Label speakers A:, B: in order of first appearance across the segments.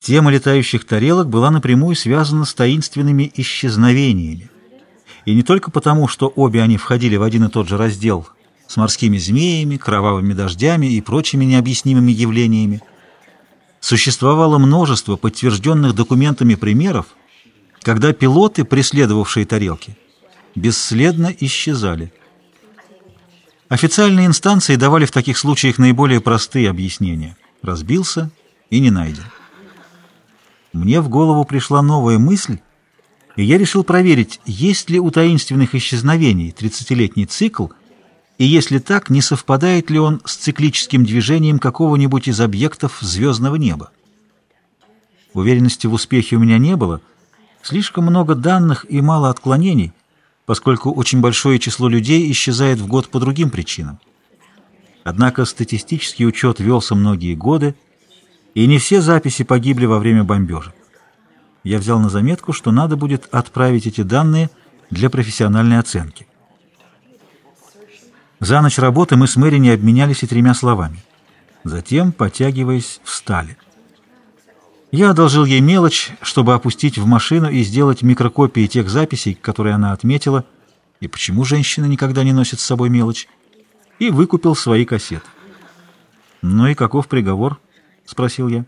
A: Тема летающих тарелок была напрямую связана с таинственными исчезновениями. И не только потому, что обе они входили в один и тот же раздел с морскими змеями, кровавыми дождями и прочими необъяснимыми явлениями. Существовало множество подтвержденных документами примеров, когда пилоты, преследовавшие тарелки, бесследно исчезали. Официальные инстанции давали в таких случаях наиболее простые объяснения. Разбился и не найден. Мне в голову пришла новая мысль, и я решил проверить, есть ли у таинственных исчезновений 30-летний цикл, и если так, не совпадает ли он с циклическим движением какого-нибудь из объектов звездного неба. Уверенности в успехе у меня не было, слишком много данных и мало отклонений, поскольку очень большое число людей исчезает в год по другим причинам. Однако статистический учет велся многие годы, и не все записи погибли во время бомбежек. Я взял на заметку, что надо будет отправить эти данные для профессиональной оценки. За ночь работы мы с Мэри не обменялись и тремя словами. Затем, потягиваясь, встали. Я одолжил ей мелочь, чтобы опустить в машину и сделать микрокопии тех записей, которые она отметила, и почему женщина никогда не носит с собой мелочь, и выкупил свои кассеты. «Ну и каков приговор?» — спросил я.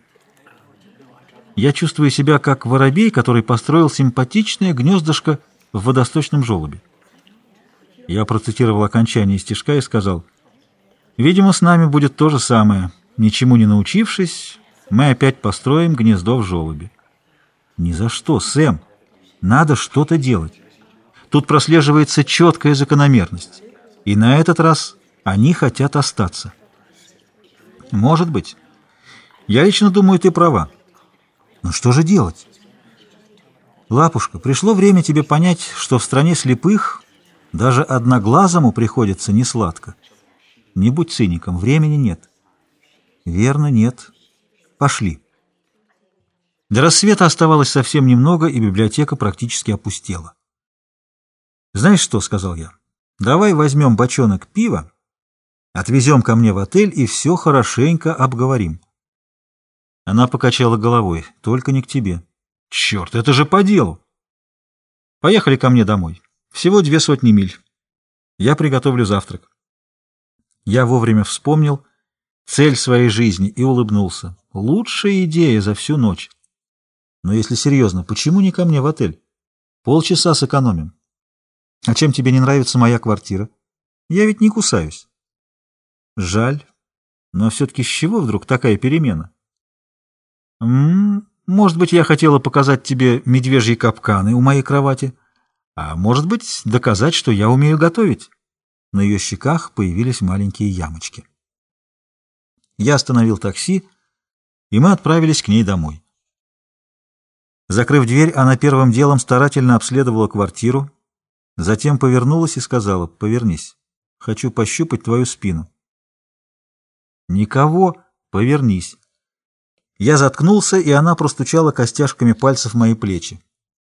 A: Я чувствую себя как воробей, который построил симпатичное гнездышко в водосточном желобе. Я процитировал окончание стишка и сказал, «Видимо, с нами будет то же самое. Ничему не научившись, мы опять построим гнездо в желобе». «Ни за что, Сэм. Надо что-то делать. Тут прослеживается четкая закономерность. И на этот раз они хотят остаться». «Может быть». Я лично думаю, ты права. Но что же делать? Лапушка, пришло время тебе понять, что в стране слепых даже одноглазому приходится несладко. Не будь циником, времени нет. Верно, нет. Пошли. До рассвета оставалось совсем немного, и библиотека практически опустела. «Знаешь что?» — сказал я. «Давай возьмем бочонок пива, отвезем ко мне в отель и все хорошенько обговорим». Она покачала головой. «Только не к тебе». «Черт, это же по делу!» «Поехали ко мне домой. Всего две сотни миль. Я приготовлю завтрак». Я вовремя вспомнил цель своей жизни и улыбнулся. Лучшая идея за всю ночь. Но если серьезно, почему не ко мне в отель? Полчаса сэкономим. А чем тебе не нравится моя квартира? Я ведь не кусаюсь. Жаль. Но все-таки с чего вдруг такая перемена? Может быть, я хотела показать тебе медвежьи капканы у моей кровати, а может быть, доказать, что я умею готовить. На ее щеках появились маленькие ямочки. Я остановил такси, и мы отправились к ней домой. Закрыв дверь, она первым делом старательно обследовала квартиру, затем повернулась и сказала, «Повернись, хочу пощупать твою спину». «Никого, повернись». Я заткнулся, и она простучала костяшками пальцев мои плечи.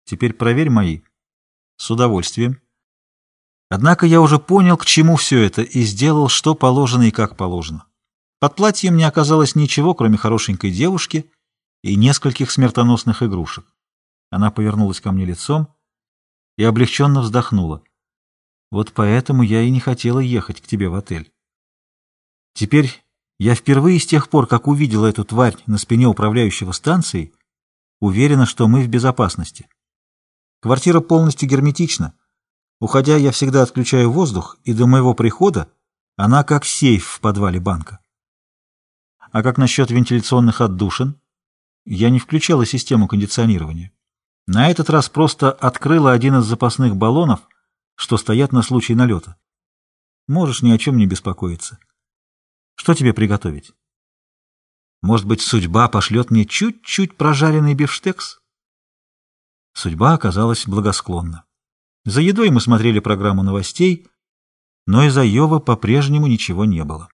A: Теперь проверь мои. С удовольствием. Однако я уже понял, к чему все это, и сделал, что положено и как положено. Под платьем не оказалось ничего, кроме хорошенькой девушки и нескольких смертоносных игрушек. Она повернулась ко мне лицом и облегченно вздохнула. Вот поэтому я и не хотела ехать к тебе в отель. Теперь я впервые с тех пор, как увидела эту тварь на спине управляющего станцией, уверена, что мы в безопасности. Квартира полностью герметична. Уходя, я всегда отключаю воздух, и до моего прихода она как сейф в подвале банка. А как насчет вентиляционных отдушин? Я не включала систему кондиционирования. На этот раз просто открыла один из запасных баллонов, что стоят на случай налета. Можешь ни о чем не беспокоиться. Что тебе приготовить? Может быть, судьба пошлет мне чуть-чуть прожаренный бифштекс? Судьба оказалась благосклонна. За едой мы смотрели программу новостей, но из Айова по-прежнему ничего не было.